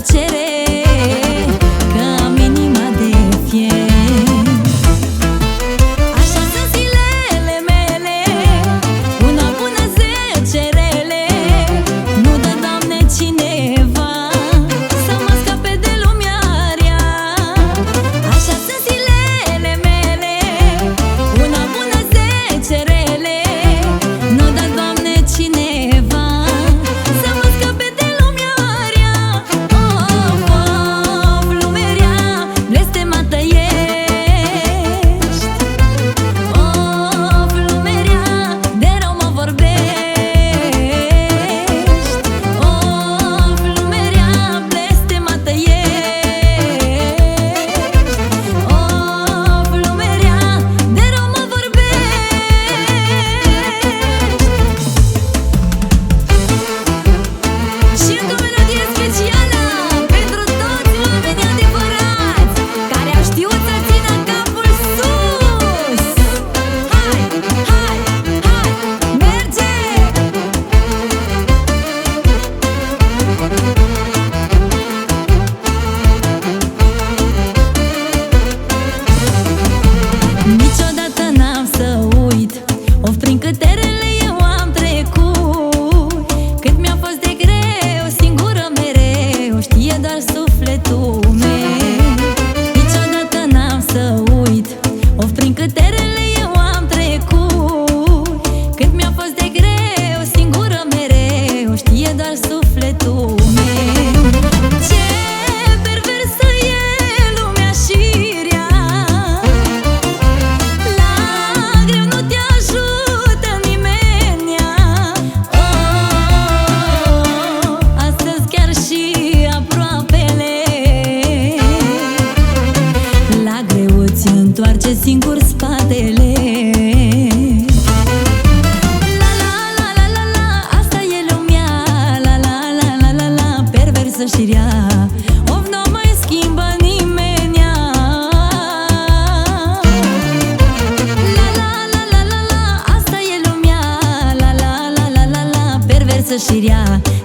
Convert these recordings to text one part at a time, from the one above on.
tell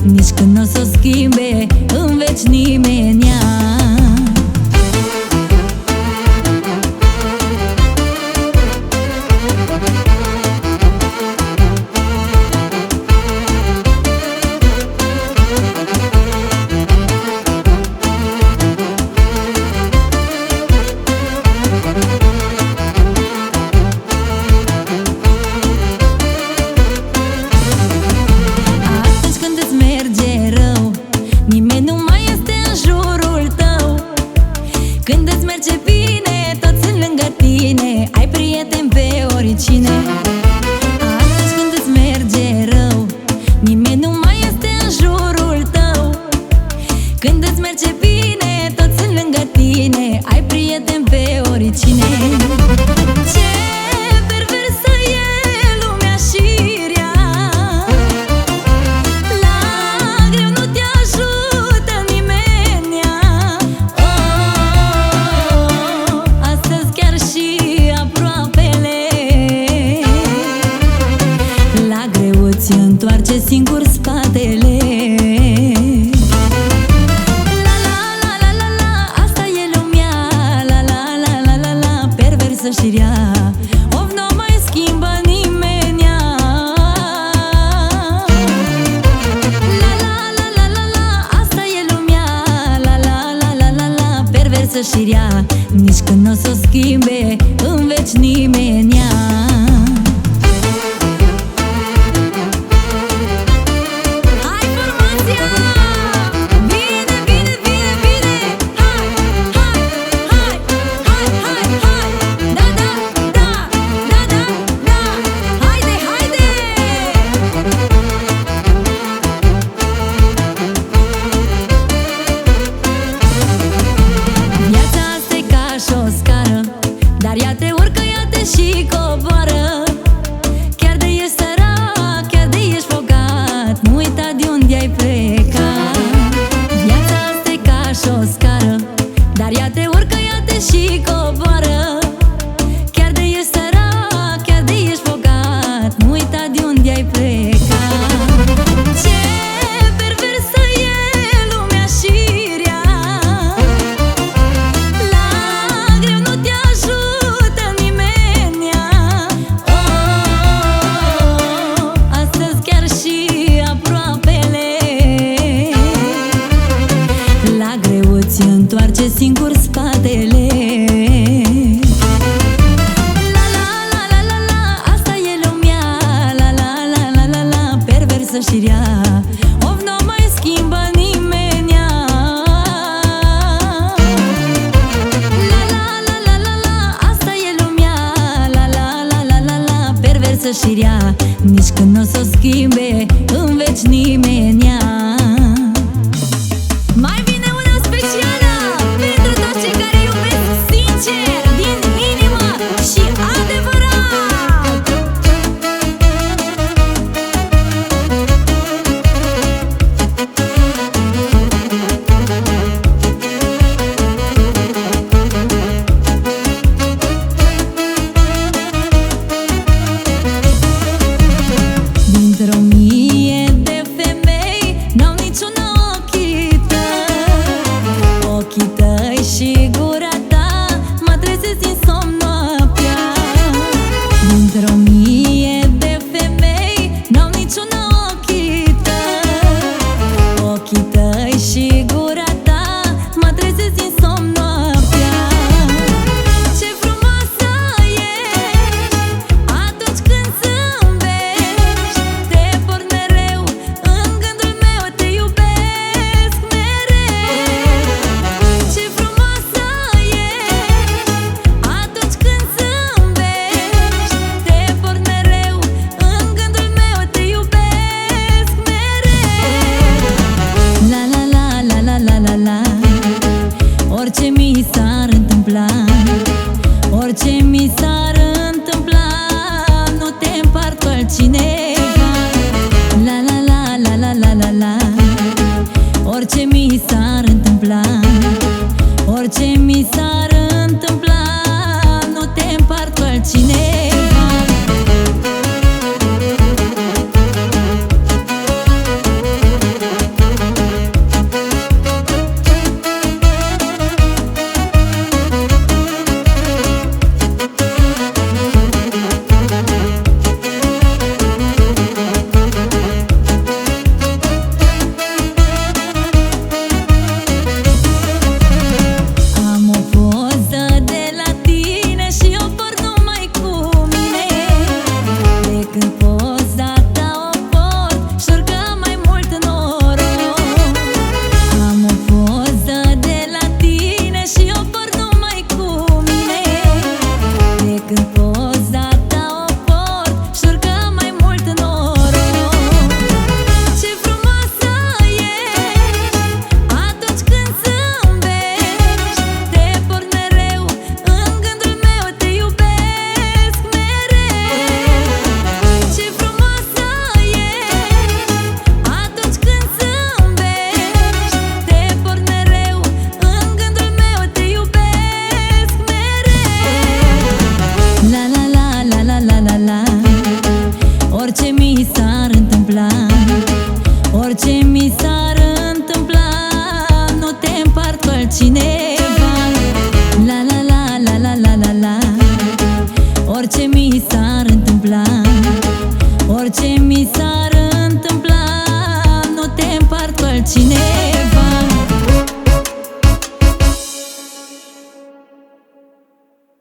Mieszka na soski, și rea Nici când nu o să o schimbe. viață și rea Nici când nu o să o schimbe în veci nimeni ea 잘 지내.